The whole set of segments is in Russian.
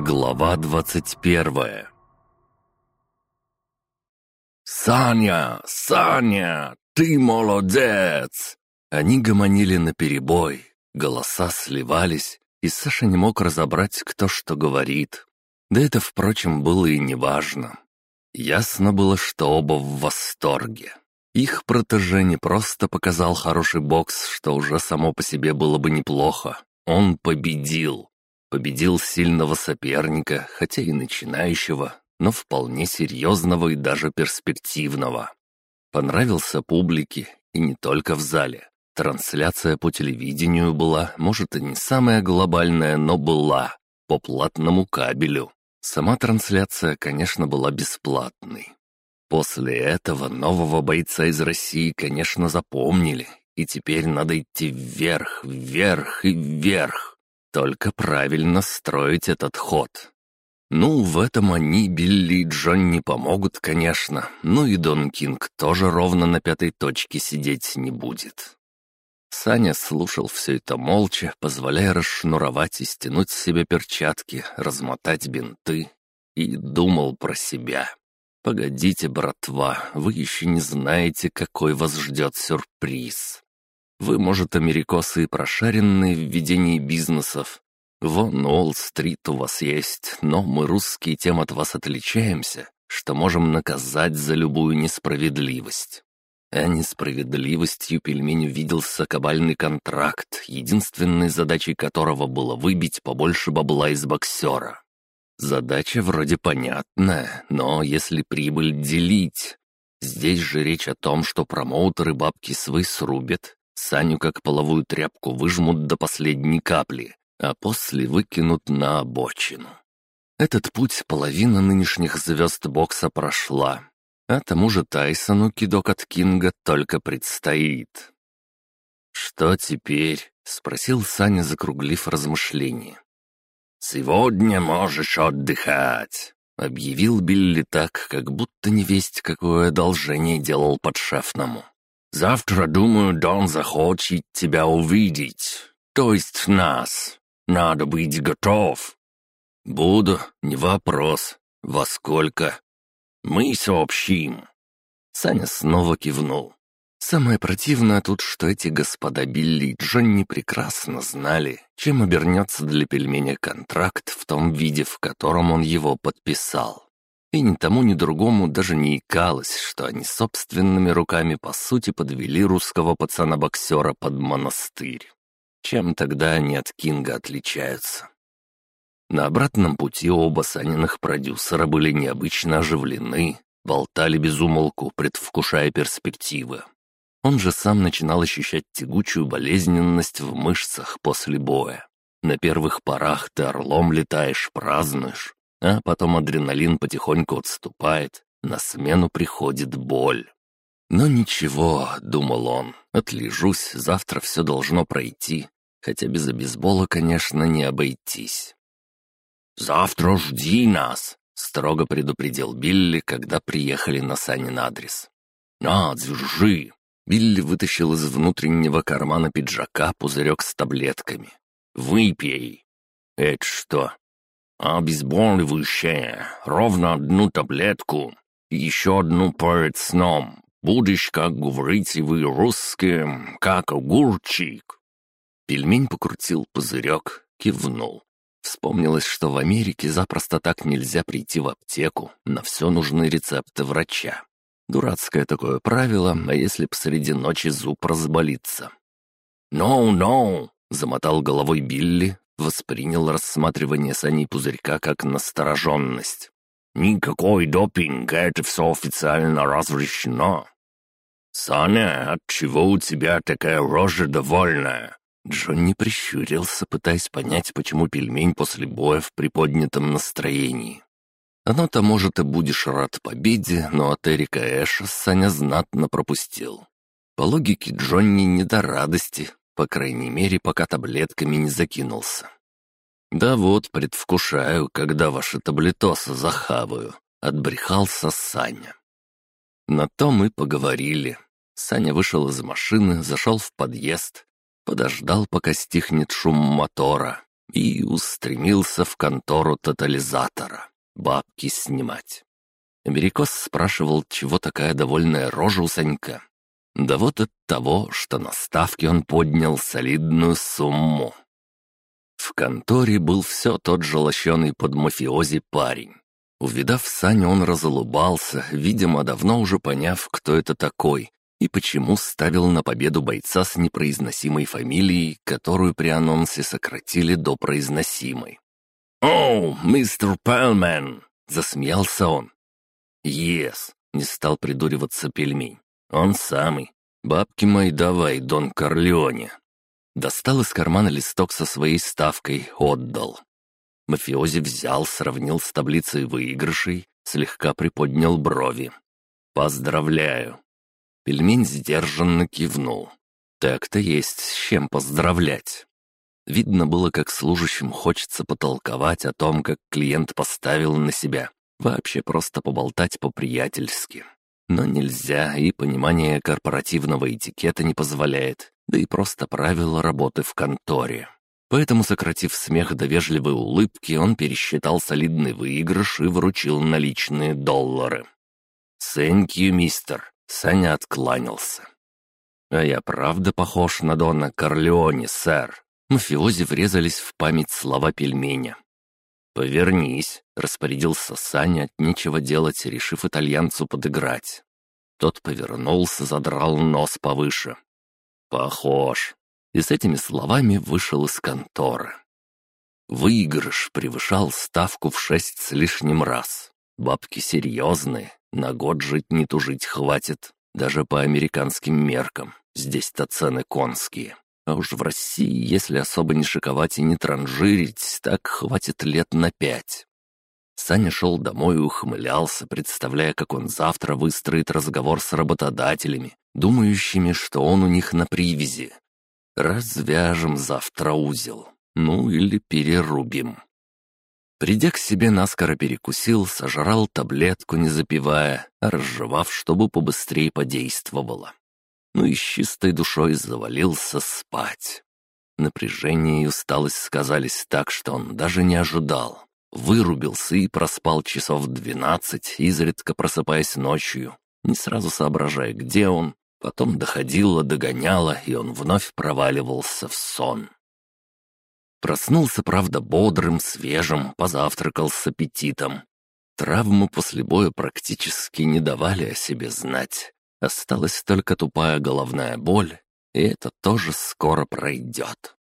Глава двадцать первая «Саня! Саня! Ты молодец!» Они гомонили наперебой, голоса сливались, и Саша не мог разобрать, кто что говорит. Да это, впрочем, было и неважно. Ясно было, что оба в восторге. Их протеже не просто показал хороший бокс, что уже само по себе было бы неплохо. Он победил. Победил сильного соперника, хотя и начинающего, но вполне серьезного и даже перспективного. Понравился публике, и не только в зале. Трансляция по телевидению была, может, и не самая глобальная, но была, по платному кабелю. Сама трансляция, конечно, была бесплатной. После этого нового бойца из России, конечно, запомнили, и теперь надо идти вверх, вверх и вверх. Только правильно строить этот ход. Ну, в этом они, Билли и Джон, не помогут, конечно, ну и Дон Кинг тоже ровно на пятой точке сидеть не будет. Саня слушал все это молча, позволяя расшнуровать и стянуть с себя перчатки, размотать бинты, и думал про себя. «Погодите, братва, вы еще не знаете, какой вас ждет сюрприз. Вы, может, америкосы и прошаренные в ведении бизнесов. Вон Уолл-стрит у вас есть, но мы, русские, тем от вас отличаемся, что можем наказать за любую несправедливость. А несправедливостью пельмень виделся кабальный контракт, единственной задачей которого было выбить побольше бабла из боксера. Задача вроде понятная, но если прибыль делить... Здесь же речь о том, что промоутеры бабки свои срубят, Саню как половую тряпку выжмут до последней капли, а после выкинут на обочину. Этот путь половина нынешних звезд бокса прошла, а тому же Тайсону кидок от Кинга только предстоит. «Что теперь?» — спросил Саня, закруглив размышления. «Сегодня можешь отдыхать», — объявил Билли так, как будто невесть какое одолжение делал подшефному. Завтра, думаю, Дон захочет тебя увидеть. То есть нас. Надо быть готов». «Буду, не вопрос. Во сколько?» «Мы сообщим». Саня снова кивнул. Самое противное тут, что эти господа Билли и Джонни прекрасно знали, чем обернется для пельменя контракт в том виде, в котором он его подписал. И ни тому, ни другому даже не икалось, что они собственными руками по сути подвели русского пацана-боксера под монастырь. Чем тогда они от Кинга отличаются? На обратном пути оба Саниных продюсера были необычно оживлены, болтали без умолку, предвкушая перспективы. Он же сам начинал ощущать тягучую болезненность в мышцах после боя. На первых порах ты орлом летаешь, празднуешь, а потом адреналин потихоньку отступает, на смену приходит боль. «Но ничего», — думал он, — «отлежусь, завтра все должно пройти, хотя без обезбола, конечно, не обойтись». «Завтра жди нас», — строго предупредил Билли, когда приехали на Санин адрес. «На, держи». Билли вытащил из внутреннего кармана пиджака пузырек с таблетками. «Выпей». «Это что?» «Обезболивающее. Ровно одну таблетку. Еще одну перед сном. Будешь, как говорите вы русские, как огурчик». Пельмень покрутил пузырек, кивнул. Вспомнилось, что в Америке запросто так нельзя прийти в аптеку, на все нужны рецепты врача. Дурацкое такое правило, а если посреди ночи зуб разболится? «No, no!» — замотал головой Билли, воспринял рассматривание саней пузырька как настороженность. «Никакой допинг, это все официально разрешено». «Саня, отчего у тебя такая рожа довольная?» Джонни прищурился, пытаясь понять, почему пельмень после боя в приподнятом настроении. Оно-то, может, и будешь рад победе, но от Эрика Эша Саня знатно пропустил. По логике Джонни не до радости, по крайней мере, пока таблетками не закинулся. «Да вот, предвкушаю, когда ваши таблетосы захаваю», — отбрехался Саня. На то мы поговорили. Саня вышел из машины, зашел в подъезд, подождал, пока стихнет шум мотора, и устремился в контору тотализатора. Бабки снимать. Америкос спрашивал, чего такая довольная рожа у Санька. Да вот от того, что на ставке он поднял солидную сумму. В конторе был все тот же лощеный под мафиози парень. Увидав Саню, он разулыбался, видимо, давно уже поняв, кто это такой, и почему ставил на победу бойца с непроизносимой фамилией, которую при анонсе сократили до произносимой. «О, мистер Пэлмен!» — засмеялся он. «Ес!» — не стал придуриваться пельмень. «Он самый. Бабки мои давай, Дон Корлеоне». Достал из кармана листок со своей ставкой, отдал. Мафиози взял, сравнил с таблицей выигрышей, слегка приподнял брови. «Поздравляю!» Пельмень сдержанно кивнул. «Так-то есть с чем поздравлять!» Видно было, как служащим хочется потолковать о том, как клиент поставил на себя. Вообще просто поболтать по-приятельски. Но нельзя, и понимание корпоративного этикета не позволяет, да и просто правила работы в конторе. Поэтому, сократив смех до вежливой улыбки, он пересчитал солидный выигрыш и вручил наличные доллары. «Thank you, мистер», — Саня откланялся. «А я правда похож на Дона Корлеоне, сэр?» Мафиози врезались в память слова пельменя. «Повернись», — распорядился Саня, от нечего делать, решив итальянцу подыграть. Тот повернулся, задрал нос повыше. «Похож и с этими словами вышел из конторы. Выигрыш превышал ставку в шесть с лишним раз. Бабки серьезные, на год жить не тужить хватит, даже по американским меркам. Здесь-то цены конские. А уж в России, если особо не шиковать и не транжирить, так хватит лет на пять. Саня шел домой и ухмылялся, представляя, как он завтра выстроит разговор с работодателями, думающими, что он у них на привязи, Развяжем завтра узел. Ну или перерубим. Придя к себе, наскоро перекусил, сожрал таблетку, не запивая, а разжевав, чтобы побыстрее подействовало. Ну и с чистой душой завалился спать. Напряжение и усталость сказались так, что он даже не ожидал. Вырубился и проспал часов двенадцать, изредка просыпаясь ночью, не сразу соображая, где он, Потом доходило, догоняло, и он вновь проваливался в сон. Проснулся, правда, бодрым, свежим, позавтракал с аппетитом. Травмы после боя практически не давали о себе знать. Осталась только тупая головная боль, и это тоже скоро пройдет.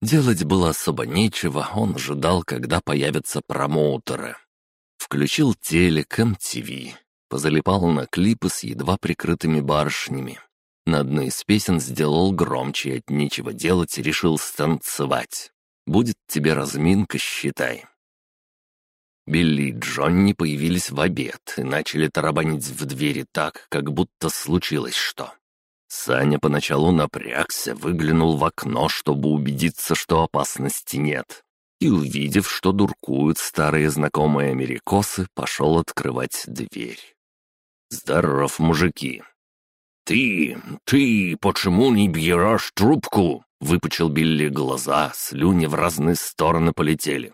Делать было особо нечего, он ожидал, когда появятся промоутеры. Включил телек, MTV, позалипал на клипы с едва прикрытыми барышнями. На одной из песен сделал громче от нечего делать решил станцевать. Будет тебе разминка, считай. Билли и Джонни появились в обед и начали тарабанить в двери так, как будто случилось что. Саня поначалу напрягся, выглянул в окно, чтобы убедиться, что опасности нет. И, увидев, что дуркуют старые знакомые америкосы, пошел открывать дверь. «Здоров, мужики!» «Ты, ты, почему не берешь трубку?» Выпучил Билли глаза, слюни в разные стороны полетели.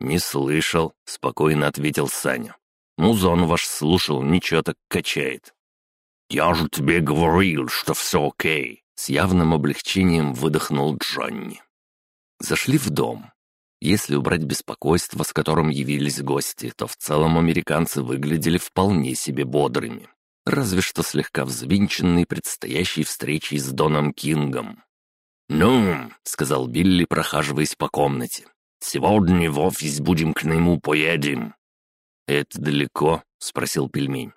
«Не слышал», — спокойно ответил Саня. «Музон ваш слушал, ничего так качает». «Я же тебе говорил, что все окей», — с явным облегчением выдохнул Джонни. Зашли в дом. Если убрать беспокойство, с которым явились гости, то в целом американцы выглядели вполне себе бодрыми. Разве что слегка взвинченные предстоящей встречей с Доном Кингом. «Ну», — сказал Билли, прохаживаясь по комнате, — «сегодня в офис будем к нему поедем». «Это далеко?» — спросил пельмень.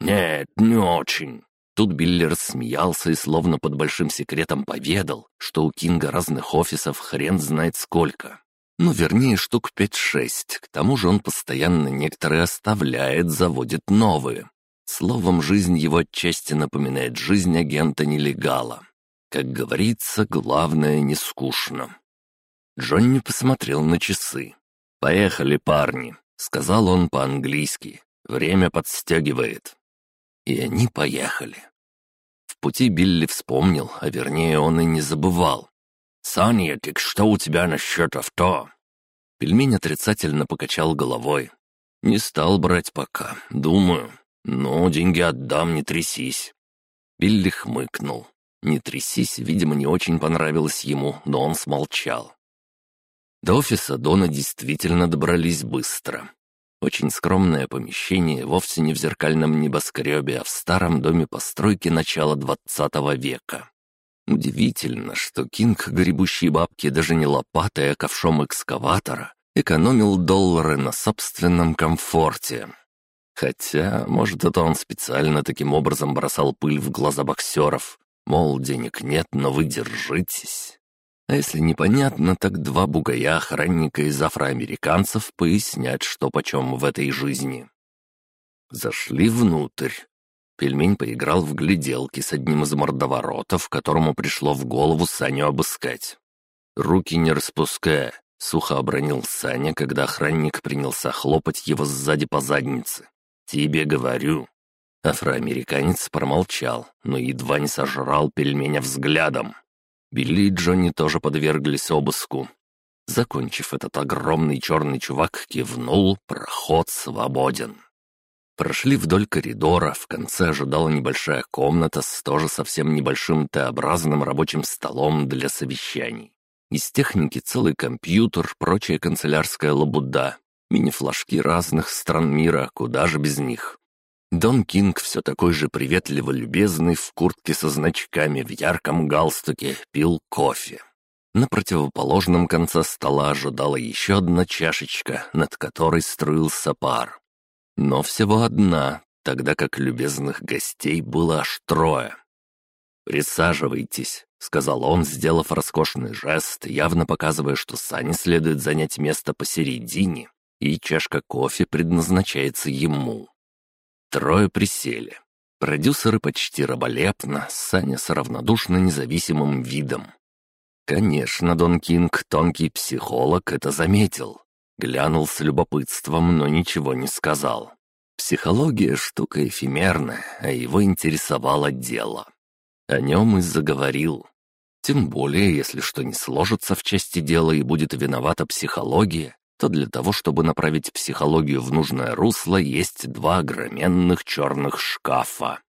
«Нет, не очень». Тут Билли рассмеялся и словно под большим секретом поведал, что у Кинга разных офисов хрен знает сколько. Ну, вернее, штук пять-шесть. К тому же он постоянно некоторые оставляет, заводит новые. Словом, жизнь его отчасти напоминает жизнь агента-нелегала. Как говорится, главное не скучно. Джонни посмотрел на часы. «Поехали, парни», — сказал он по-английски. «Время подстегивает». И они поехали. В пути Билли вспомнил, а вернее он и не забывал, «Саня, так что у тебя насчет авто?» Пельмень отрицательно покачал головой. «Не стал брать пока, думаю. Но деньги отдам, не трясись». Билли хмыкнул. «Не трясись», видимо, не очень понравилось ему, но он смолчал. До офиса Дона действительно добрались быстро. Очень скромное помещение, вовсе не в зеркальном небоскребе, а в старом доме постройки начала двадцатого века. Удивительно, что Кинг, гребущий бабки даже не лопатой, а ковшом экскаватора, экономил доллары на собственном комфорте. Хотя, может, это он специально таким образом бросал пыль в глаза боксеров. Мол, денег нет, но вы держитесь. А если непонятно, так два бугая охранника из афроамериканцев пояснят, что почем в этой жизни. Зашли внутрь. Пельмень поиграл в гляделки с одним из мордоворотов, которому пришло в голову Саню обыскать. «Руки не распуская», — сухо обронил Саня, когда охранник принялся хлопать его сзади по заднице. «Тебе говорю». Афроамериканец промолчал, но едва не сожрал пельменя взглядом. Билли и Джонни тоже подверглись обыску. Закончив этот огромный черный чувак кивнул, проход свободен. Прошли вдоль коридора, в конце ожидала небольшая комната с тоже совсем небольшим Т-образным рабочим столом для совещаний. Из техники целый компьютер, прочая канцелярская лабуда, мини-флажки разных стран мира, куда же без них. Дон Кинг все такой же приветливо-любезный в куртке со значками в ярком галстуке пил кофе. На противоположном конце стола ожидала еще одна чашечка, над которой струился пар. Но всего одна, тогда как любезных гостей было аж трое. «Присаживайтесь», — сказал он, сделав роскошный жест, явно показывая, что Сане следует занять место посередине, и чашка кофе предназначается ему. Трое присели. Продюсеры почти раболепно, Саня с равнодушно независимым видом. Конечно, Дон Кинг, тонкий психолог, это заметил. Глянул с любопытством, но ничего не сказал. Психология — штука эфемерная, а его интересовало дело. О нем и заговорил. Тем более, если что не сложится в части дела и будет виновата психология, то для того, чтобы направить психологию в нужное русло, есть два огроменных черных шкафа.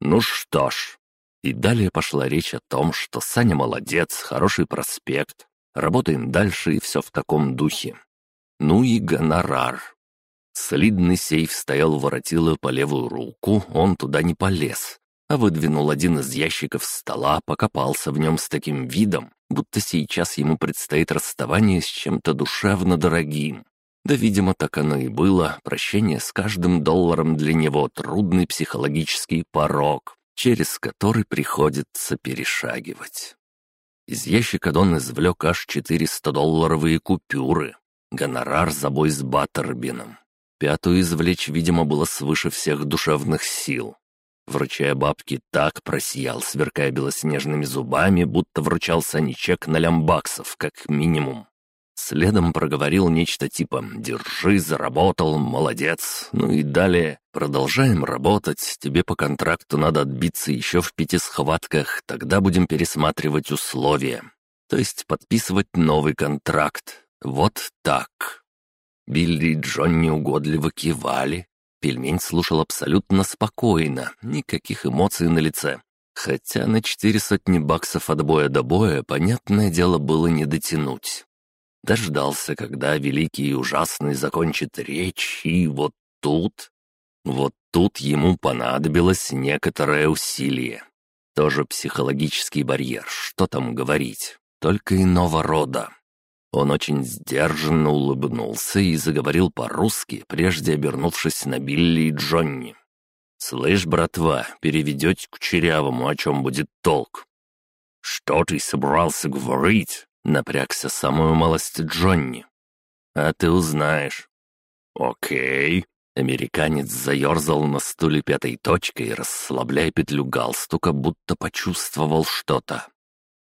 Ну что ж. И далее пошла речь о том, что Саня молодец, хороший проспект, работаем дальше и все в таком духе. Ну и гонорар. Солидный сейф стоял воротило по левую руку, он туда не полез, а выдвинул один из ящиков стола, покопался в нем с таким видом, будто сейчас ему предстоит расставание с чем-то душевно дорогим. Да, видимо, так оно и было, прощение с каждым долларом для него трудный психологический порог, через который приходится перешагивать. Из ящика Дон извлек аж 400-долларовые купюры, гонорар за бой с Баттербином. Пятую извлечь, видимо, было свыше всех душевных сил. Вручая бабки, так просиял, сверкая белоснежными зубами, будто вручал саничек на лямбаксов, как минимум. Следом проговорил нечто типа «Держи, заработал, молодец». Ну и далее «Продолжаем работать, тебе по контракту надо отбиться еще в пяти схватках, тогда будем пересматривать условия». То есть подписывать новый контракт. Вот так. Билли и Джонни угодливо кивали, Пельмень слушал абсолютно спокойно, никаких эмоций на лице. Хотя на четыре сотни баксов от боя до боя, понятное дело, было не дотянуть. Дождался, когда великий и ужасный закончит речь, и вот тут... Вот тут ему понадобилось некоторое усилие. Тоже психологический барьер, что там говорить, только иного рода. Он очень сдержанно улыбнулся и заговорил по-русски, прежде обернувшись на Билли и Джонни. «Слышь, братва, переведете к Черявому, о чем будет толк?» «Что ты собрался говорить?» — напрягся самую малость Джонни. «А ты узнаешь». «Окей». Американец заерзал на стуле пятой точкой, расслабляя петлю галстука, будто почувствовал что-то.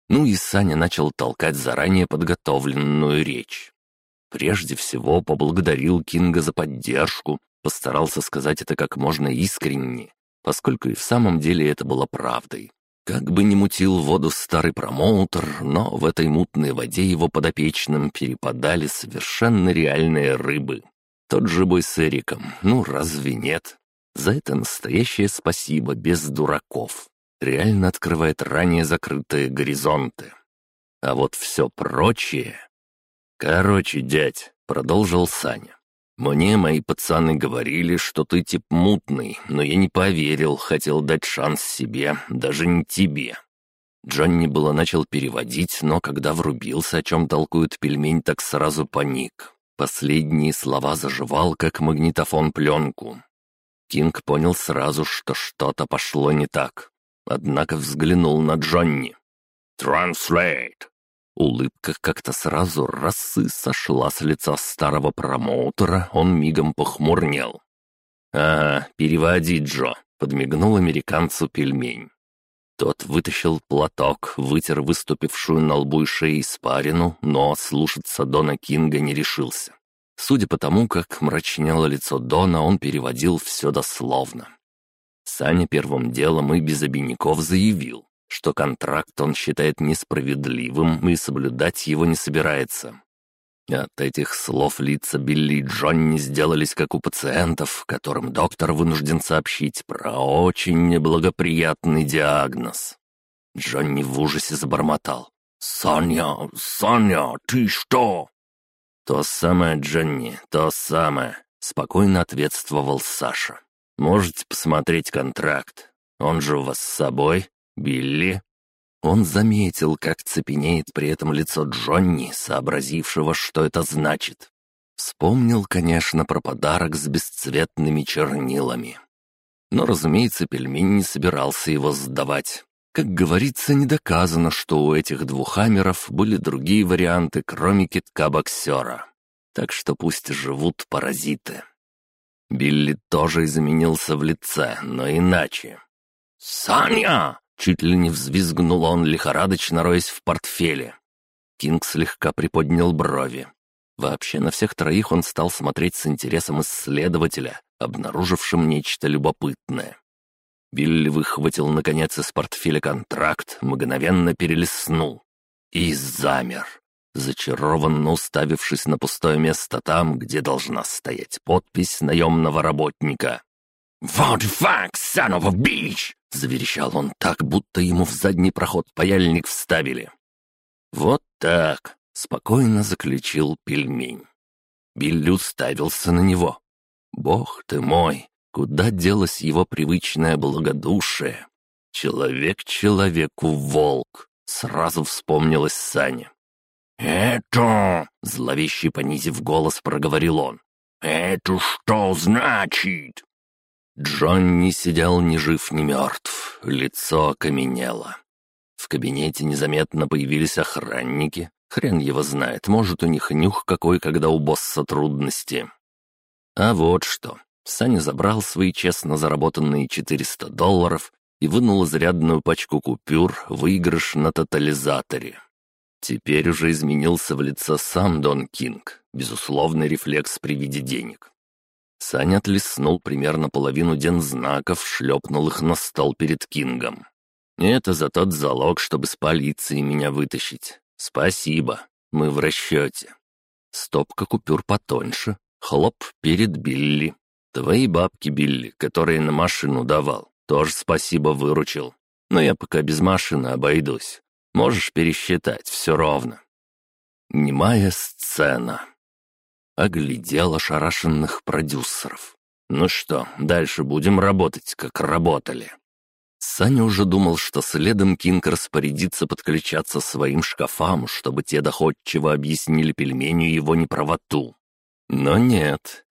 Ну и Саня начал толкать заранее подготовленную речь. Прежде всего поблагодарил Кинга за поддержку, постарался сказать это как можно искренне, поскольку и в самом деле это было правдой. Как бы ни мутил воду старый промоутер, но в этой мутной воде его подопечным перепадали совершенно реальные рыбы. Тот же бой с Эриком, ну разве нет? За это настоящее спасибо, без дураков. Реально открывает ранее закрытые горизонты. А вот все прочее... Короче, дядь, продолжил Саня. Мне мои пацаны говорили, что ты тип мутный, но я не поверил, хотел дать шанс себе, даже не тебе. Джонни было начал переводить, но когда врубился, о чем толкует пельмень, так сразу паник. Последние слова заживал, как магнитофон пленку. Кинг понял сразу, что что-то пошло не так. Однако взглянул на Джонни. «Translate!» Улыбка как-то сразу расы сошла с лица старого промоутера, он мигом похмурнел. «А, переводи, Джо», — подмигнул американцу пельмень. Тот вытащил платок, вытер выступившую на лбу и шее испарину, но слушаться Дона Кинга не решился. Судя по тому, как мрачнело лицо Дона, он переводил все дословно. Саня первым делом и без обиняков заявил что контракт он считает несправедливым и соблюдать его не собирается. От этих слов лица Билли и Джонни сделались как у пациентов, которым доктор вынужден сообщить про очень неблагоприятный диагноз. Джонни в ужасе забормотал. «Соня, Соня, ты что?» «То самое, Джонни, то самое», — спокойно ответствовал Саша. «Можете посмотреть контракт. Он же у вас с собой?» «Билли?» Он заметил, как цепенеет при этом лицо Джонни, сообразившего, что это значит. Вспомнил, конечно, про подарок с бесцветными чернилами. Но, разумеется, пельмень не собирался его сдавать. Как говорится, не доказано, что у этих двух хаммеров были другие варианты, кроме китка-боксера. Так что пусть живут паразиты. Билли тоже изменился в лице, но иначе. «Саня!» Чуть ли не взвизгнул он, лихорадочно роясь в портфеле. Кинг слегка приподнял брови. Вообще на всех троих он стал смотреть с интересом исследователя, обнаружившим нечто любопытное. Билли выхватил, наконец, из портфеля контракт, мгновенно перелистнул. И замер, зачарованно уставившись на пустое место там, где должна стоять подпись наемного работника. «What the fuck, son of a bitch!» — заверещал он так, будто ему в задний проход паяльник вставили. «Вот так», — спокойно заключил пельмень. Билли уставился на него. «Бог ты мой, куда делось его привычное благодушие? Человек человеку волк», — сразу вспомнилось Саня. «Это...» — зловеще понизив голос, проговорил он. «Это что значит?» Джонни сидел ни жив, ни мертв, лицо окаменело. В кабинете незаметно появились охранники. Хрен его знает, может, у них нюх какой, когда у босса трудности. А вот что. Саня забрал свои честно заработанные 400 долларов и вынул изрядную пачку купюр, выигрыш на тотализаторе. Теперь уже изменился в лице сам Дон Кинг, безусловный рефлекс при виде денег. Саня отлеснул примерно половину дензнаков, шлепнул их на стол перед Кингом. «Это за тот залог, чтобы с полиции меня вытащить. Спасибо, мы в расчете». Стопка купюр потоньше. Хлоп перед Билли. Твои бабки, Билли, которые на машину давал, тоже спасибо выручил. Но я пока без машины обойдусь. Можешь пересчитать, все ровно. Немая сцена оглядел ошарашенных продюсеров. «Ну что, дальше будем работать, как работали». Саня уже думал, что следом Кинг распорядится подключаться своим шкафам, чтобы те доходчиво объяснили пельменю его неправоту. Но нет.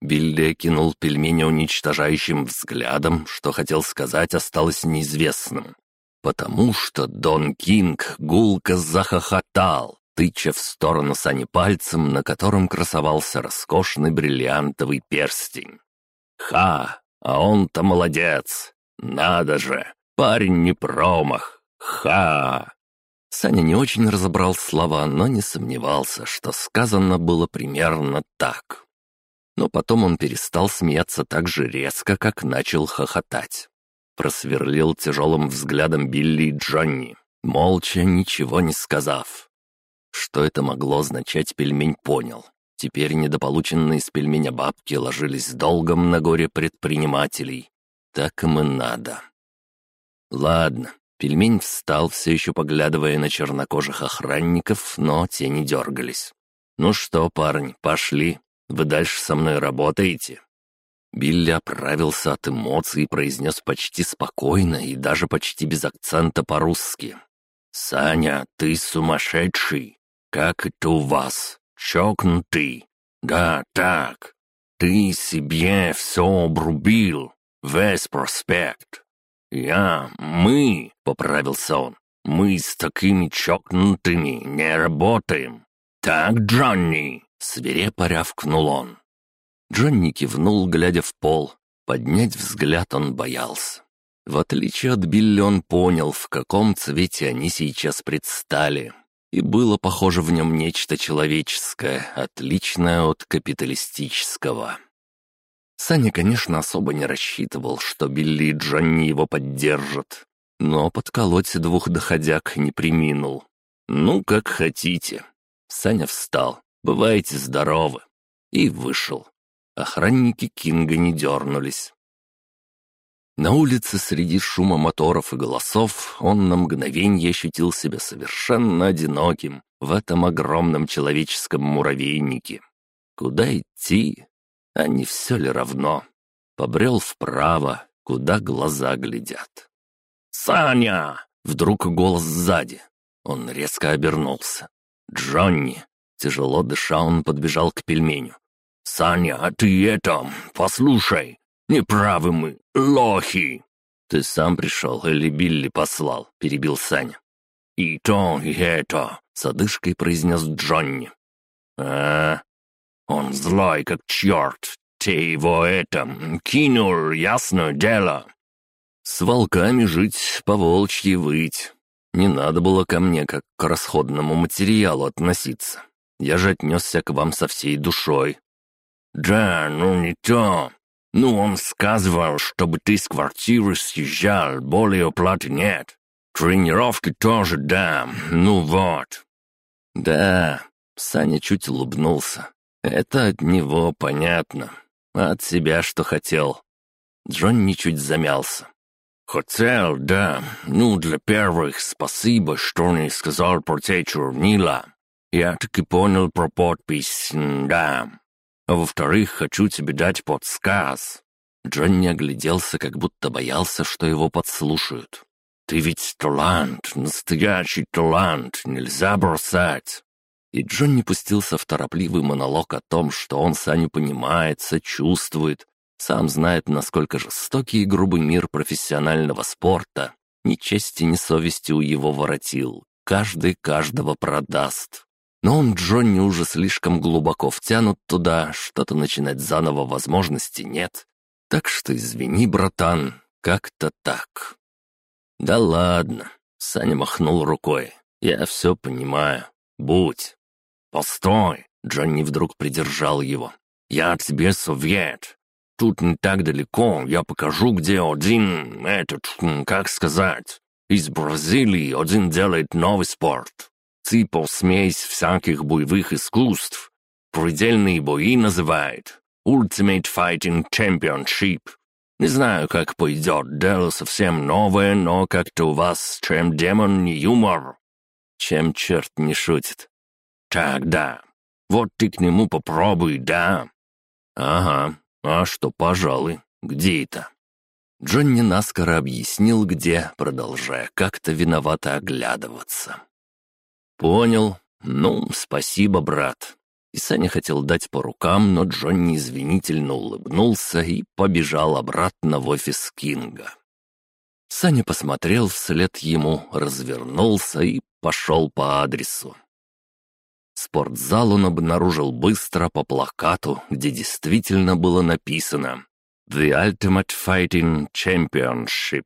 Билли кинул пельменя уничтожающим взглядом, что хотел сказать, осталось неизвестным. Потому что Дон Кинг гулко захохотал, тыча в сторону Сани пальцем, на котором красовался роскошный бриллиантовый перстень. «Ха! А он-то молодец! Надо же! Парень не промах! Ха!» Саня не очень разобрал слова, но не сомневался, что сказано было примерно так. Но потом он перестал смеяться так же резко, как начал хохотать. — просверлил тяжелым взглядом Билли и Джонни, молча, ничего не сказав. Что это могло означать, пельмень понял. Теперь недополученные из пельменя бабки ложились долгом на горе предпринимателей. Так им и надо. Ладно, пельмень встал, все еще поглядывая на чернокожих охранников, но те не дергались. «Ну что, парни, пошли. Вы дальше со мной работаете?» Билли оправился от эмоций и произнес почти спокойно и даже почти без акцента по-русски. «Саня, ты сумасшедший! Как это у вас? Чокнутый? Да, так. Ты себе все обрубил, весь проспект. Я, мы, — поправился он, — мы с такими чокнутыми не работаем. Так, Джонни, — свирепо рявкнул он. Джонни кивнул, глядя в пол. Поднять взгляд он боялся. В отличие от Билли, он понял, в каком цвете они сейчас предстали. И было похоже в нем нечто человеческое, отличное от капиталистического. Саня, конечно, особо не рассчитывал, что Билли и Джонни его поддержат, но подколоть двух доходяг не приминул. «Ну, как хотите». Саня встал. «Бывайте здоровы». И вышел. Охранники Кинга не дернулись. На улице среди шума моторов и голосов он на мгновенье ощутил себя совершенно одиноким в этом огромном человеческом муравейнике. Куда идти? А не все ли равно? Побрел вправо, куда глаза глядят. «Саня!» — вдруг голос сзади. Он резко обернулся. «Джонни!» Тяжело дыша, он подбежал к пельменю. «Саня, а ты это, послушай, неправы мы, лохи!» «Ты сам пришел или Билли послал?» — перебил Саня. «И то, и это», — с одышкой произнес Джонни. «А, он злой, как черт. Ты его это, кинул, ясное дело». «С волками жить, по волчьи выть. Не надо было ко мне как к расходному материалу относиться. Я же отнесся к вам со всей душой, «Да, ну не то. Ну, он сказывал, чтобы ты с квартиры съезжал, более оплаты нет. Тренировки тоже да, ну вот». «Да», — Саня чуть улыбнулся. «Это от него понятно. От себя что хотел?» Джонни чуть замялся. «Хотел, да. Ну, для первых спасибо, что не сказал про те чернила. Я таки понял про подпись, да. А во-вторых, хочу тебе дать подсказ». Джонни огляделся, как будто боялся, что его подслушают. «Ты ведь талант, настоящий талант, нельзя бросать!» И Джонни пустился в торопливый монолог о том, что он Саню понимает, сочувствует, сам знает, насколько жестокий и грубый мир профессионального спорта. Ни чести, ни совести у его воротил. Каждый каждого продаст. Но он, Джонни, уже слишком глубоко втянут туда, что-то начинать заново возможности нет. Так что извини, братан, как-то так. Да ладно, Саня махнул рукой. Я все понимаю. Будь. Постой, Джонни вдруг придержал его. Я тебе совет. Тут не так далеко, я покажу, где один, этот, как сказать, из Бразилии один делает новый спорт. Ципов смесь всяких боевых искусств. Предельные бои называет. Ultimate Fighting Championship. Не знаю, как пойдет, дело совсем новое, но как-то у вас чем демон не юмор. Чем черт не шутит. Так, да. Вот ты к нему попробуй, да? Ага, а что, пожалуй. Где это? Джонни наскоро объяснил, где, продолжая как-то виновато оглядываться. «Понял. Ну, спасибо, брат». И Саня хотел дать по рукам, но Джонни извинительно улыбнулся и побежал обратно в офис Кинга. Саня посмотрел вслед ему, развернулся и пошел по адресу. Спортзал он обнаружил быстро по плакату, где действительно было написано «The Ultimate Fighting Championship».